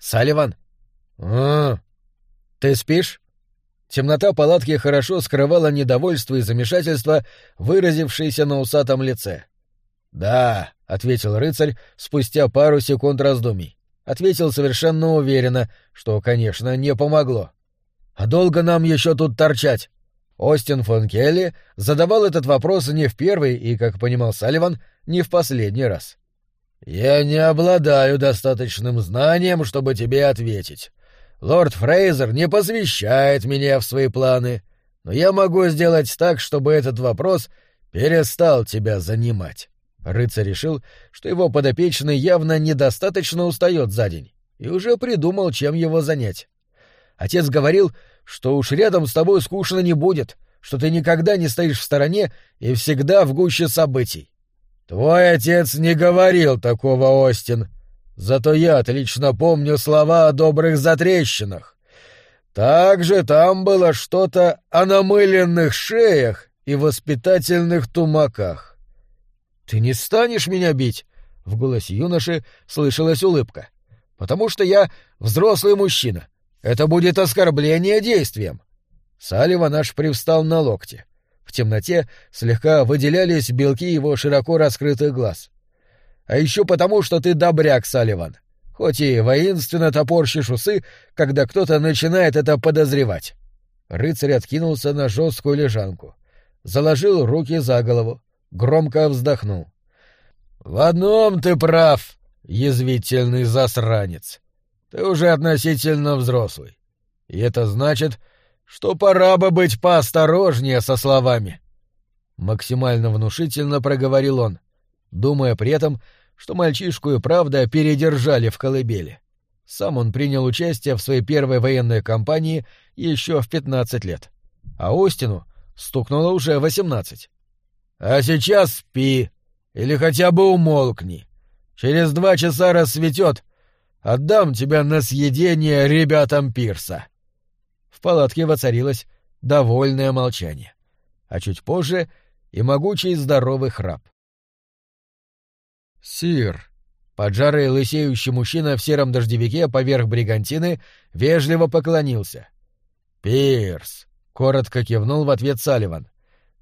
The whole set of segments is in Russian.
Салливан?» «А, ты спишь?» Темнота палатки хорошо скрывала недовольство и замешательство, выразившееся на усатом лице. «Да», — ответил рыцарь спустя пару секунд раздумий. Ответил совершенно уверенно, что, конечно, не помогло. «А долго нам еще тут торчать?» Остин фон Келли задавал этот вопрос не в первый и, как понимал Салливан, не в последний раз. «Я не обладаю достаточным знанием, чтобы тебе ответить. Лорд Фрейзер не посвящает меня в свои планы, но я могу сделать так, чтобы этот вопрос перестал тебя занимать». Рыцарь решил, что его подопечный явно недостаточно устает за день, и уже придумал, чем его занять. Отец говорил, что уж рядом с тобой скучно не будет, что ты никогда не стоишь в стороне и всегда в гуще событий. Твой отец не говорил такого, Остин. Зато я отлично помню слова о добрых затрещинах. Также там было что-то о намыленных шеях и воспитательных тумаках. Ты не станешь меня бить? В голосе юноши слышалась улыбка. Потому что я взрослый мужчина. Это будет оскорбление действием. Салливан аж привстал на локте. В темноте слегка выделялись белки его широко раскрытых глаз. А еще потому, что ты добряк, Салливан. Хоть и воинственно топорщишь усы, когда кто-то начинает это подозревать. Рыцарь откинулся на жесткую лежанку. Заложил руки за голову. Громко вздохнул. — В одном ты прав, язвительный засранец. Ты уже относительно взрослый. И это значит, что пора бы быть поосторожнее со словами. Максимально внушительно проговорил он, думая при этом, что мальчишку и правда передержали в колыбели. Сам он принял участие в своей первой военной кампании еще в пятнадцать лет, а Остину стукнуло уже восемнадцать. «А сейчас спи, или хотя бы умолкни. Через два часа рассветет. Отдам тебя на съедение ребятам пирса». В палатке воцарилось довольное молчание. А чуть позже и могучий здоровый храп. «Сир!» Поджарый лысеющий мужчина в сером дождевике поверх бригантины вежливо поклонился. «Пирс!» — коротко кивнул в ответ Салливан.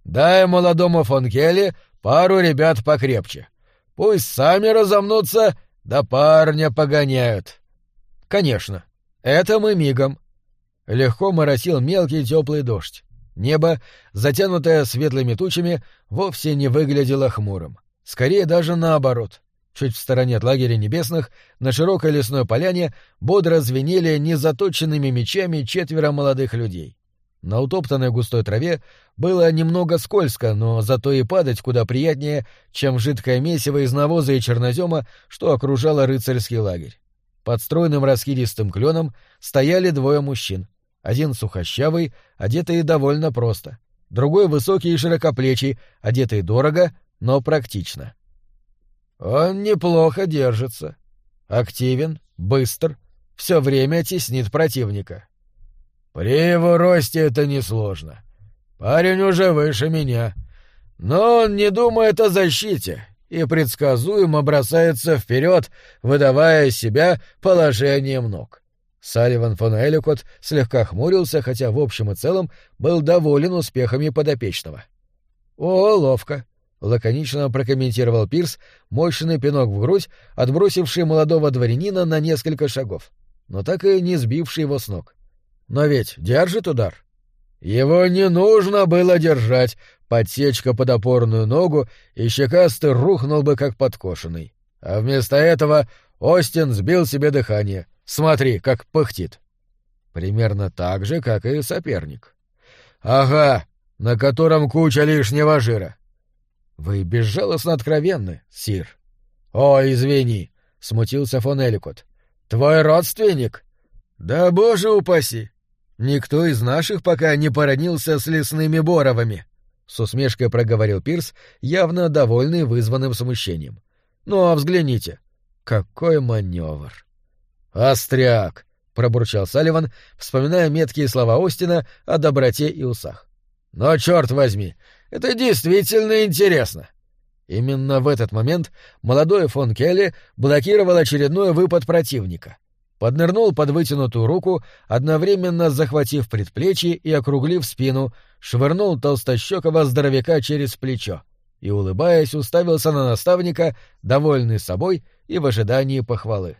«Дай молодому фон Келли пару ребят покрепче. Пусть сами разомнутся, да парня погоняют». «Конечно. Это мы мигом», легко моросил мелкий теплый дождь. Небо, затянутое светлыми тучами, вовсе не выглядело хмурым. Скорее даже наоборот. Чуть в стороне от лагеря небесных, на широкой лесной поляне, бодро звенели незаточенными мечами четверо молодых людей. На утоптанной густой траве было немного скользко, но зато и падать куда приятнее, чем жидкое месиво из навоза и чернозема, что окружало рыцарский лагерь. Под стройным раскидистым кленом стояли двое мужчин — один сухощавый, одетый довольно просто. Другой высокий и широкоплечий, одетый дорого, но практично. Он неплохо держится. Активен, быстр, все время теснит противника. При его росте это несложно. Парень уже выше меня. Но он не думает о защите и предсказуемо бросается вперед, выдавая себя положением ног. Салливан фон Эликот слегка хмурился, хотя в общем и целом был доволен успехами подопечного. «О, ловко!» — лаконично прокомментировал Пирс мощный пинок в грудь, отбросивший молодого дворянина на несколько шагов, но так и не сбивший его с ног. «Но ведь держит удар». «Его не нужно было держать, подсечка под опорную ногу, и щекастый рухнул бы как подкошенный. А вместо этого Остин сбил себе дыхание» Смотри, как пыхтит. Примерно так же, как и соперник. Ага, на котором куча лишнего жира. Вы безжалостно откровенны, сир. О, извини, смутился фон Эликот. Твой родственник? Да боже упаси! Никто из наших пока не породнился с лесными боровыми. С усмешкой проговорил Пирс, явно довольный вызванным смущением. Ну а взгляните, какой маневр! «Остряк!» — пробурчал Салливан, вспоминая меткие слова Остина о доброте и усах. «Но, черт возьми, это действительно интересно!» Именно в этот момент молодой фон Келли блокировал очередной выпад противника. поднырнул под вытянутую руку, одновременно захватив предплечье и округлив спину, швырнул толстощекого здоровяка через плечо и, улыбаясь, уставился на наставника, довольный собой и в ожидании похвалы.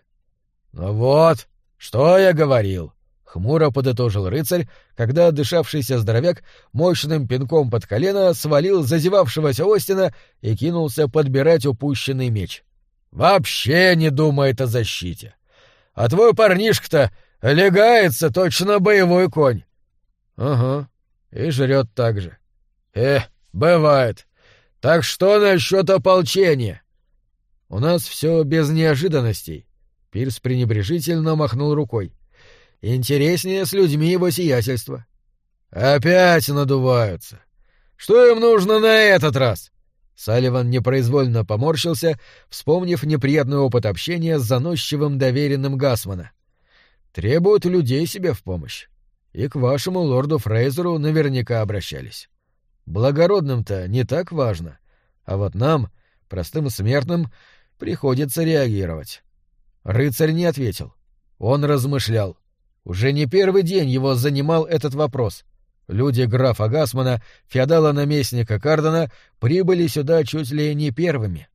«Ну вот, что я говорил!» — хмуро подытожил рыцарь, когда дышавшийся здоровяк мощным пинком под колено свалил зазевавшегося Остина и кинулся подбирать упущенный меч. «Вообще не думает о защите! А твой парнишка-то легается точно боевой конь!» «Ага, и жрет так же». «Э, бывает. Так что насчет ополчения?» «У нас все без неожиданностей», — Пирс пренебрежительно махнул рукой. «Интереснее с людьми его сиятельства». «Опять надуваются. Что им нужно на этот раз?» Салливан непроизвольно поморщился, вспомнив неприятный опыт общения с заносчивым доверенным Гасмана. «Требуют людей себе в помощь. И к вашему лорду Фрейзеру наверняка обращались. Благородным-то не так важно, а вот нам, простым смертным, приходится реагировать. Рыцарь не ответил. Он размышлял. Уже не первый день его занимал этот вопрос. Люди графа Гасмана, феодала-наместника Кардена, прибыли сюда чуть ли не первыми.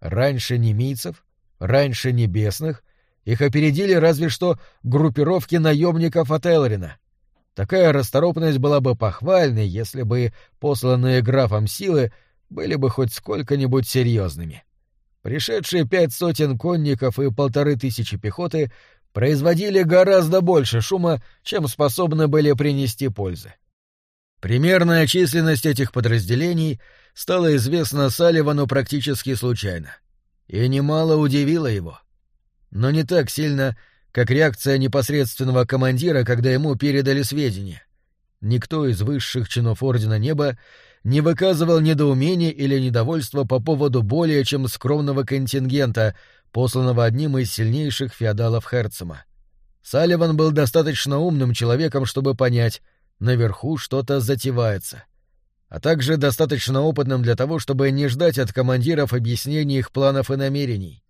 Раньше немийцев, раньше небесных, их опередили разве что группировки наемников от Элрина. Такая расторопность была бы похвальной, если бы посланные графом силы были бы хоть сколько-нибудь серьезными. Пришедшие пять сотен конников и полторы тысячи пехоты производили гораздо больше шума, чем способны были принести пользы. Примерная численность этих подразделений стала известна Салливану практически случайно. И немало удивила его. Но не так сильно, как реакция непосредственного командира, когда ему передали сведения. Никто из высших чинов Ордена Неба не выказывал недоумения или недовольства по поводу более чем скромного контингента, посланного одним из сильнейших феодалов Херцема. Салливан был достаточно умным человеком, чтобы понять, наверху что-то затевается, а также достаточно опытным для того, чтобы не ждать от командиров объяснений их планов и намерений.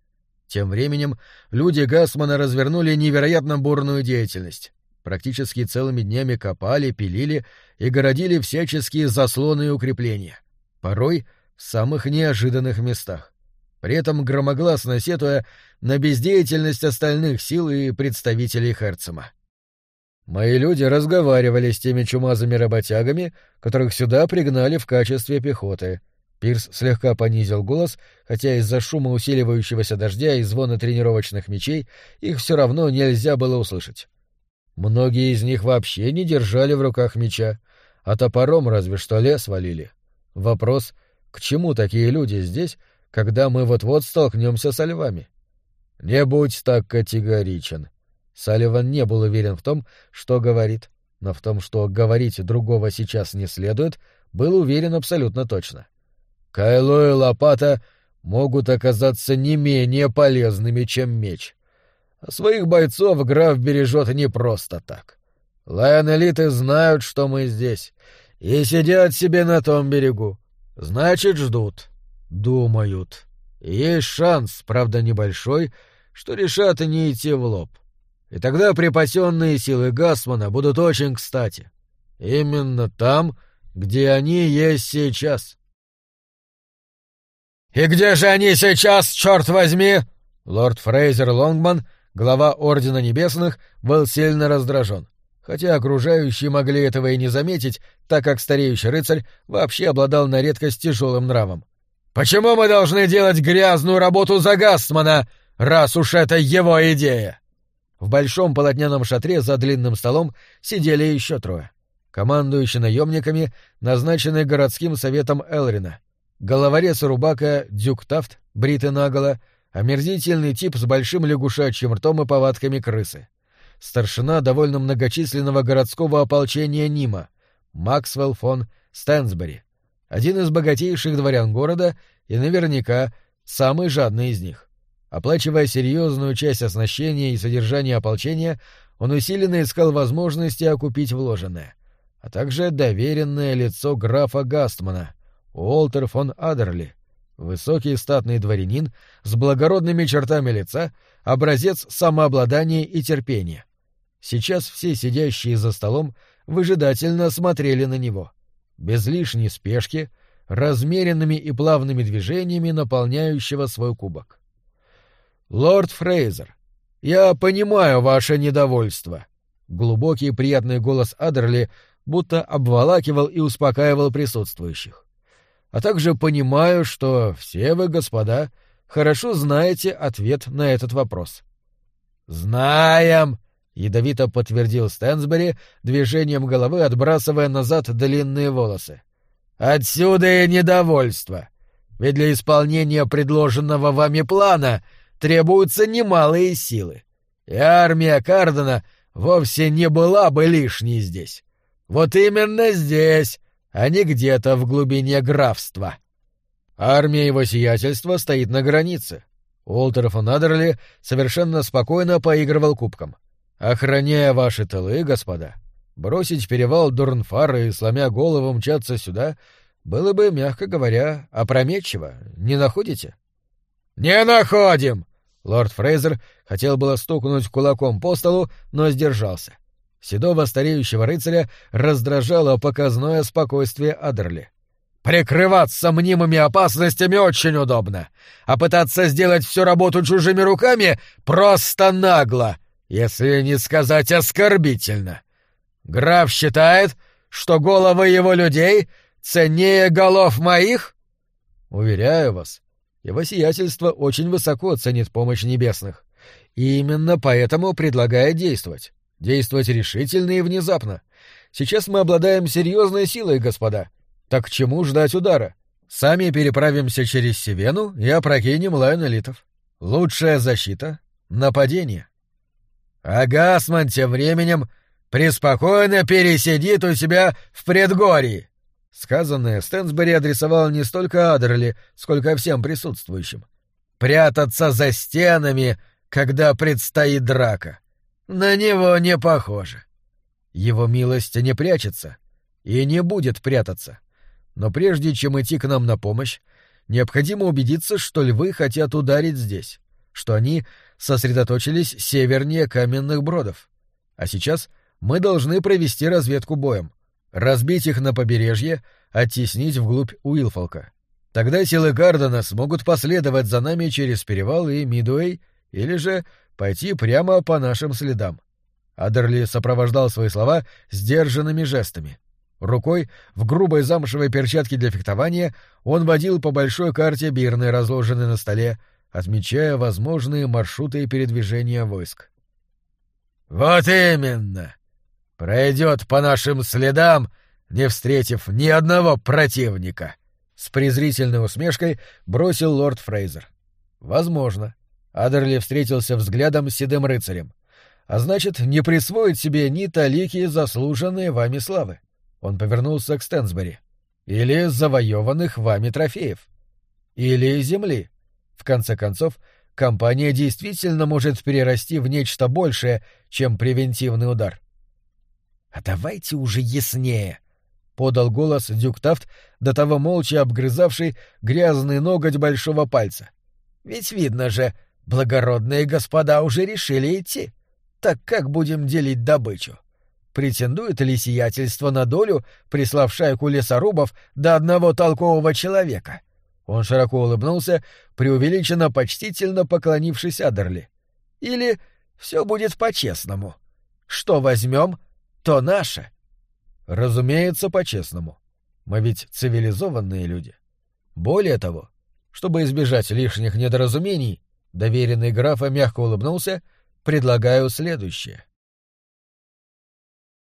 Тем временем люди Гасмана развернули невероятно бурную деятельность. Практически целыми днями копали, пилили и городили всяческие заслоны и укрепления. Порой в самых неожиданных местах. При этом громогласно сетуя на бездеятельность остальных сил и представителей Херцема. Мои люди разговаривали с теми чумазыми работягами, которых сюда пригнали в качестве пехоты — Пирс слегка понизил голос, хотя из-за шума усиливающегося дождя и звона тренировочных мечей их все равно нельзя было услышать. Многие из них вообще не держали в руках меча, а топором разве что лес валили. Вопрос, к чему такие люди здесь, когда мы вот-вот столкнемся со львами? Не будь так категоричен. Салливан не был уверен в том, что говорит, но в том, что говорить другого сейчас не следует, был уверен абсолютно точно. — Кайло и лопата могут оказаться не менее полезными, чем меч. А своих бойцов граф бережет не просто так. Лайон-элиты знают, что мы здесь, и сидят себе на том берегу. Значит, ждут, думают. есть шанс, правда небольшой, что решат не идти в лоб. И тогда припасенные силы Гасмана будут очень кстати. Именно там, где они есть сейчас. «И где же они сейчас, черт возьми?» Лорд Фрейзер Лонгман, глава Ордена Небесных, был сильно раздражен. Хотя окружающие могли этого и не заметить, так как стареющий рыцарь вообще обладал на редкость тяжелым нравом. «Почему мы должны делать грязную работу за Гастмана, раз уж это его идея?» В большом полотняном шатре за длинным столом сидели еще трое. Командующий наемниками, назначенный городским советом Элрина — Головорез Рубака Дюк Тафт, бритый наголо, омерзительный тип с большим лягушачьим ртом и повадками крысы. Старшина довольно многочисленного городского ополчения Нима, Максвелл фон Стэнсбери, один из богатейших дворян города и наверняка самый жадный из них. Оплачивая серьезную часть оснащения и содержания ополчения, он усиленно искал возможности окупить вложенное, а также доверенное лицо графа Гастмана, Уолтер фон Адерли, высокий статный дворянин с благородными чертами лица, образец самообладания и терпения. Сейчас все сидящие за столом выжидательно смотрели на него. Без лишней спешки, размеренными и плавными движениями наполняющего свой кубок. «Лорд Фрейзер, я понимаю ваше недовольство», Глубокий приятный голос Адерли будто обволакивал и успокаивал присутствующих. А также понимаю, что все вы, господа, хорошо знаете ответ на этот вопрос. «Знаем!» — ядовито подтвердил Стэнсбери, движением головы отбрасывая назад длинные волосы. «Отсюда и недовольство. Ведь для исполнения предложенного вами плана требуются немалые силы. И армия Кардена вовсе не была бы лишней здесь. Вот именно здесь, а не где-то в глубине графства. Армия его сиятельства стоит на границе. Уолтер фон Адерли совершенно спокойно поигрывал кубком. Охраняя ваши тылы, господа, бросить перевал Дурнфар и, сломя голову, мчаться сюда, было бы, мягко говоря, опрометчиво. Не находите? — Не находим! Лорд Фрейзер хотел было стукнуть кулаком по столу, но сдержался. Седого стареющего рыцаря раздражало показное спокойствие Адерли. «Прикрываться мнимыми опасностями очень удобно, а пытаться сделать всю работу чужими руками просто нагло, если не сказать оскорбительно. Граф считает, что головы его людей ценнее голов моих?» «Уверяю вас, его сиятельство очень высоко ценит помощь небесных. И именно поэтому предлагает действовать. Действовать решительно и внезапно. Сейчас мы обладаем серьезной силой, господа. Так к чему ждать удара? Сами переправимся через Севену и опрокинем лайонелитов. Лучшая защита — нападение. А Гасман тем временем преспокойно пересидит у себя в предгорье. Сказанное Стэнсбери адресовал не столько Адерли, сколько всем присутствующим. «Прятаться за стенами, когда предстоит драка. На него не похоже. Его милость не прячется и не будет прятаться. Но прежде чем идти к нам на помощь, необходимо убедиться, что львы хотят ударить здесь, что они сосредоточились севернее каменных бродов. А сейчас мы должны провести разведку боем разбить их на побережье, оттеснить вглубь Уилфолка. Тогда силы Гардена смогут последовать за нами через перевал и Мидуэй, или же пойти прямо по нашим следам. Адерли сопровождал свои слова сдержанными жестами. Рукой, в грубой замшевой перчатке для фехтования, он водил по большой карте Бирны, разложенной на столе, отмечая возможные маршруты передвижения войск. «Вот именно!» пройдет по нашим следам, не встретив ни одного противника. С презрительной усмешкой бросил лорд Фрейзер. Возможно. Адерли встретился взглядом с седым рыцарем. А значит, не присвоит себе ни талики заслуженные вами славы. Он повернулся к Стэнсбери. Или завоеванных вами трофеев. Или земли. В конце концов, компания действительно может перерасти в нечто большее, чем превентивный удар. — «А давайте уже яснее!» — подал голос Дюктафт, до того молча обгрызавший грязный ноготь большого пальца. «Ведь видно же, благородные господа уже решили идти. Так как будем делить добычу? Претендует ли сиятельство на долю, прислав шайку лесорубов до одного толкового человека?» Он широко улыбнулся, преувеличенно почтительно поклонившись Адерли. «Или все будет по-честному? Что возьмем, то наше. Разумеется, по-честному. Мы ведь цивилизованные люди. Более того, чтобы избежать лишних недоразумений, доверенный графа мягко улыбнулся, предлагаю следующее.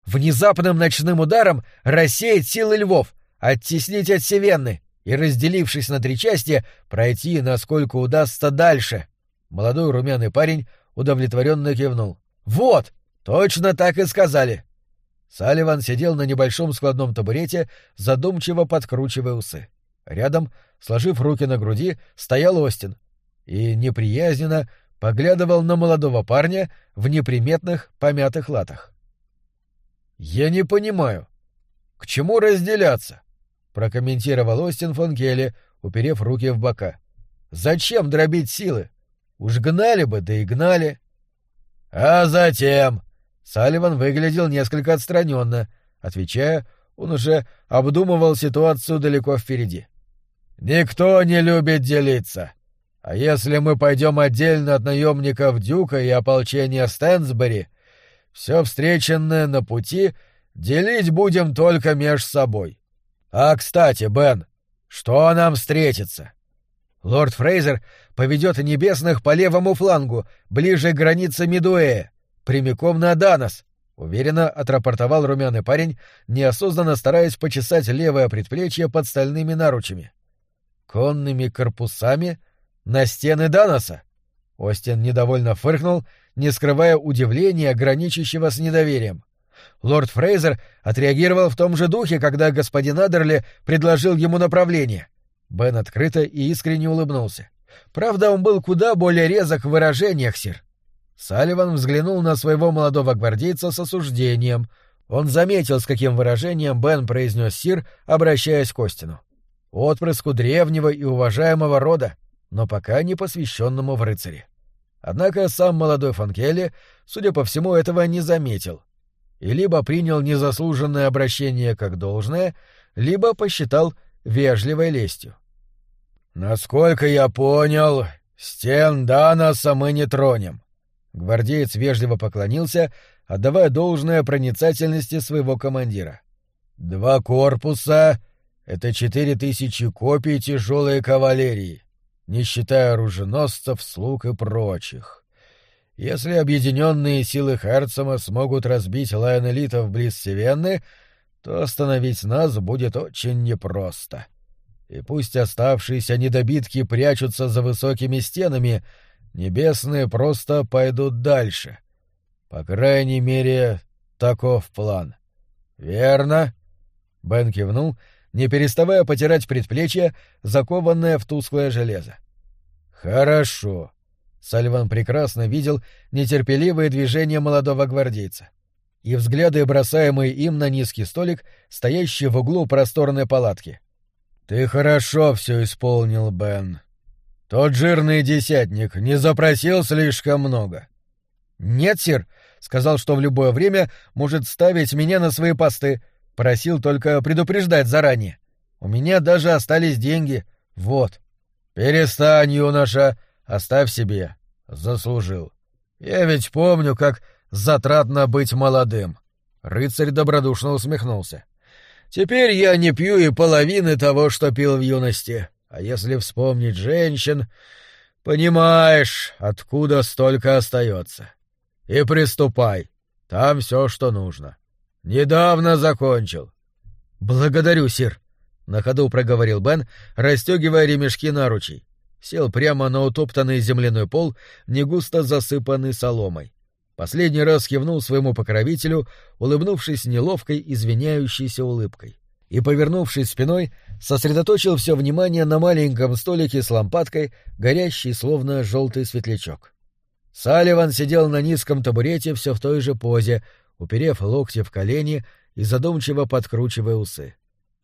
Внезапным ночным ударом рассеять силы львов, оттеснить от Севенны и, разделившись на три части, пройти, насколько удастся, дальше. Молодой румяный парень удовлетворенно кивнул. «Вот! Точно так и сказали! Салливан сидел на небольшом складном табурете, задумчиво подкручивая усы. Рядом, сложив руки на груди, стоял Остин и неприязненно поглядывал на молодого парня в неприметных помятых латах. «Я не понимаю, к чему разделяться?» — прокомментировал Остин фон Келли, уперев руки в бока. «Зачем дробить силы? Уж гнали бы, да и гнали. А затем... Салливан выглядел несколько отстраненно. Отвечая, он уже обдумывал ситуацию далеко впереди. «Никто не любит делиться. А если мы пойдем отдельно от наемников Дюка и ополчения Стэнсбери, все встреченное на пути делить будем только меж собой. А, кстати, Бен, что нам встретится?» Лорд Фрейзер поведет небесных по левому флангу, ближе к границе Медуэя, прямиком на Данос, — уверенно отрапортовал румяный парень, неосознанно стараясь почесать левое предплечье под стальными наручами. «Конными корпусами на стены Даноса?» Остин недовольно фыркнул, не скрывая удивления, граничащего с недоверием. Лорд Фрейзер отреагировал в том же духе, когда господин Адерли предложил ему направление. Бен открыто и искренне улыбнулся. Правда, он был куда более резок в выражениях, сир. Салливан взглянул на своего молодого гвардейца с осуждением. Он заметил, с каким выражением Бен произнес сир, обращаясь к Остину. Отпрыску древнего и уважаемого рода, но пока не посвященному в рыцаре. Однако сам молодой Фанкелли, судя по всему, этого не заметил. И либо принял незаслуженное обращение как должное, либо посчитал вежливой лестью. «Насколько я понял, стен Даноса мы не тронем». Гвардеец вежливо поклонился, отдавая должное проницательности своего командира. «Два корпуса — это четыре тысячи копий тяжелой кавалерии, не считая оруженосцев, слуг и прочих. Если объединенные силы Херцема смогут разбить лайонелитов близ Севенны, то остановить нас будет очень непросто. И пусть оставшиеся недобитки прячутся за высокими стенами, небесные просто пойдут дальше. По крайней мере, таков план. Верно? Бен кивнул, не переставая потирать предплечье, закованное в тусклое железо. Хорошо. Сальван прекрасно видел нетерпеливые движения молодого гвардейца и взгляды, бросаемые им на низкий столик, стоящий в углу просторной палатки. «Ты хорошо все исполнил, Бен. Тот жирный десятник не запросил слишком много». «Нет, сир. Сказал, что в любое время может ставить меня на свои посты. Просил только предупреждать заранее. У меня даже остались деньги. Вот». «Перестань, юноша. Оставь себе. Заслужил. Я ведь помню, как затратно быть молодым. Рыцарь добродушно усмехнулся. Теперь я не пью и половины того, что пил в юности. А если вспомнить женщин, понимаешь, откуда столько остается. И приступай. Там все, что нужно. Недавно закончил. Благодарю, сир. На ходу проговорил Бен, расстегивая ремешки наручей. Сел прямо на утоптанный земляной пол, негусто засыпанный соломой. Последний раз кивнул своему покровителю, улыбнувшись неловкой, извиняющейся улыбкой. И, повернувшись спиной, сосредоточил все внимание на маленьком столике с лампадкой, горящей словно желтый светлячок. Салливан сидел на низком табурете все в той же позе, уперев локти в колени и задумчиво подкручивая усы.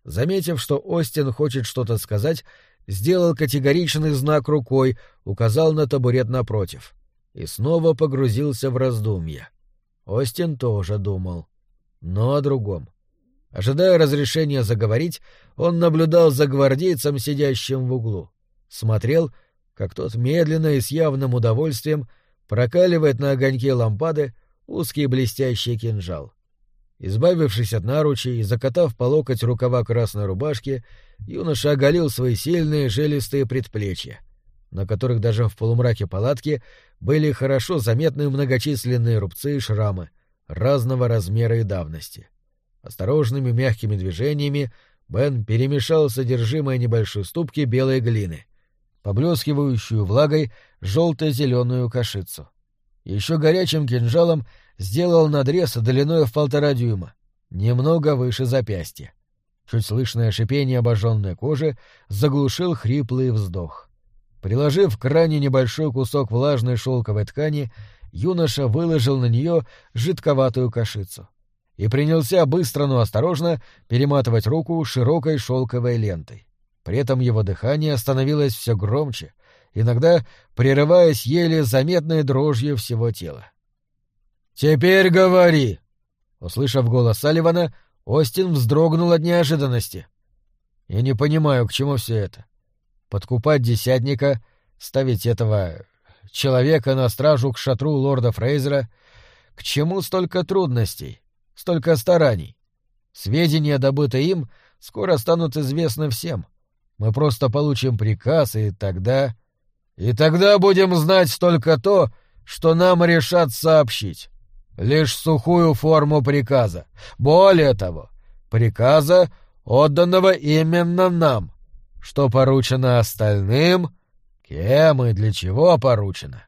Заметив, что Остин хочет что-то сказать, сделал категоричный знак рукой, указал на табурет напротив — и снова погрузился в раздумья. Остин тоже думал, но о другом. Ожидая разрешения заговорить, он наблюдал за гвардейцем, сидящим в углу. Смотрел, как тот медленно и с явным удовольствием прокаливает на огоньке лампады узкий блестящий кинжал. Избавившись от наручей и закатав по локоть рукава красной рубашки, юноша оголил свои сильные жилистые предплечья — на которых даже в полумраке палатки были хорошо заметны многочисленные рубцы и шрамы разного размера и давности. Осторожными мягкими движениями Бен перемешал содержимое небольшой ступки белой глины, поблескивающую влагой желто-зеленую кашицу. Еще горячим кинжалом сделал надрез длиной в полтора дюйма, немного выше запястья. Чуть слышное шипение обожженной кожи заглушил хриплый вздох. Приложив к ране небольшой кусок влажной шелковой ткани, юноша выложил на нее жидковатую кашицу и принялся быстро, но осторожно перематывать руку широкой шелковой лентой. При этом его дыхание становилось все громче, иногда прерываясь еле заметной дрожью всего тела. «Теперь говори!» Услышав голос Салливана, Остин вздрогнул от неожиданности. «Я не понимаю, к чему все это. Подкупать десятника, ставить этого человека на стражу к шатру лорда Фрейзера. К чему столько трудностей, столько стараний? Сведения, добытые им, скоро станут известны всем. Мы просто получим приказ, и тогда... И тогда будем знать только то, что нам решат сообщить лишь сухую форму приказа. Более того, приказа, отданного именно нам. Что поручено остальным, кем и для чего поручено.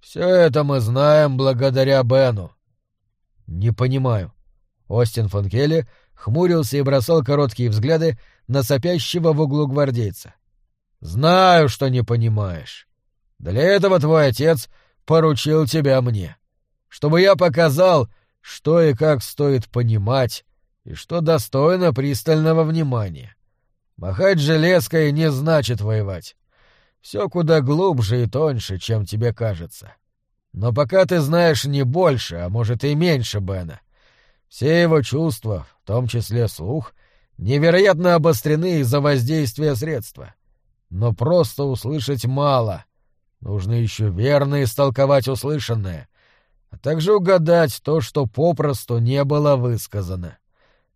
Все это мы знаем благодаря Бену. Не понимаю. Остин фон Келли хмурился и бросал короткие взгляды на сопящего в углу гвардейца. Знаю, что не понимаешь. Для этого твой отец поручил тебя мне чтобы я показал, что и как стоит понимать, и что достойно пристального внимания. Махать железкой не значит воевать. Все куда глубже и тоньше, чем тебе кажется. Но пока ты знаешь не больше, а может и меньше Бена, все его чувства, в том числе слух, невероятно обострены из-за воздействия средства. Но просто услышать мало. Нужно еще верно истолковать услышанное, а также угадать то, что попросту не было высказано.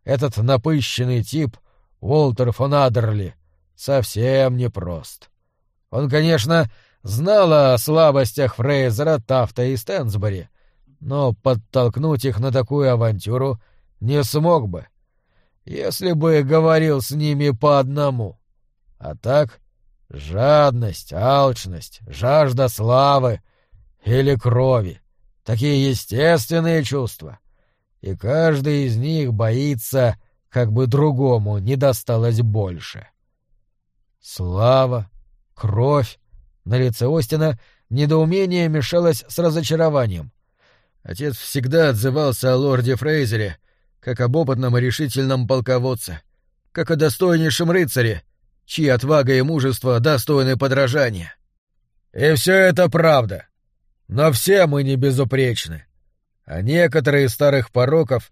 Этот напыщенный тип, Уолтер фон Адерли, совсем непрост. Он, конечно, знал о слабостях Фрейзера, Тафта и Стэнсбери, но подтолкнуть их на такую авантюру не смог бы, если бы говорил с ними по одному. А так — жадность, алчность, жажда славы или крови — Такие естественные чувства. И каждый из них боится, как бы другому не досталось больше. Слава, кровь. На лице Остина недоумение мешалось с разочарованием. Отец всегда отзывался о лорде Фрейзере, как об опытном и решительном полководце, как о достойнейшем рыцаре, чьи отвага и мужество достойны подражания. И все это правда. Но все мы не безупречны. А некоторые старых пороков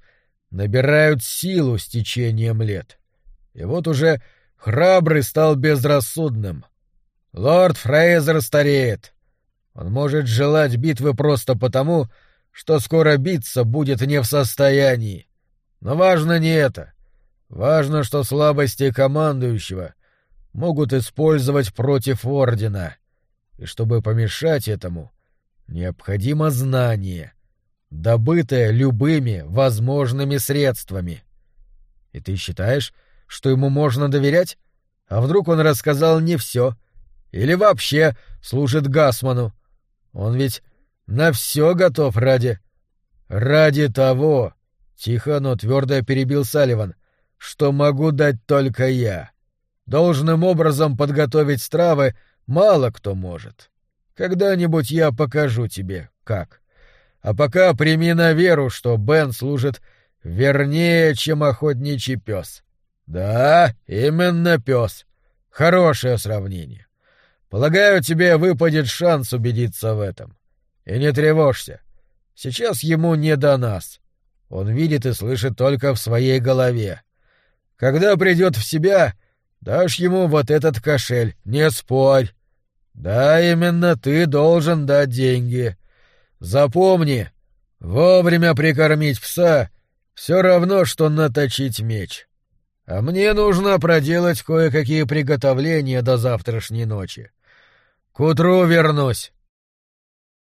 набирают силу с течением лет. И вот уже храбрый стал безрассудным. Лорд Фрейзер стареет. Он может желать битвы просто потому, что скоро биться будет не в состоянии. Но важно не это. Важно, что слабости командующего могут использовать против Ордена. И чтобы помешать этому, Необходимо знание, добытое любыми возможными средствами. И ты считаешь, что ему можно доверять? А вдруг он рассказал не все? Или вообще служит Гасману? Он ведь на все готов ради... Ради того, — тихо, но твердо перебил Салливан, — что могу дать только я. Должным образом подготовить стравы мало кто может. Когда-нибудь я покажу тебе, как. А пока прими на веру, что Бен служит вернее, чем охотничий пес. Да, именно пес. Хорошее сравнение. Полагаю, тебе выпадет шанс убедиться в этом. И не тревожься. Сейчас ему не до нас. Он видит и слышит только в своей голове. Когда придет в себя, дашь ему вот этот кошель, не спорь. Да, именно ты должен дать деньги. Запомни, вовремя прикормить пса все равно, что наточить меч. А мне нужно проделать кое-какие приготовления до завтрашней ночи. К утру вернусь.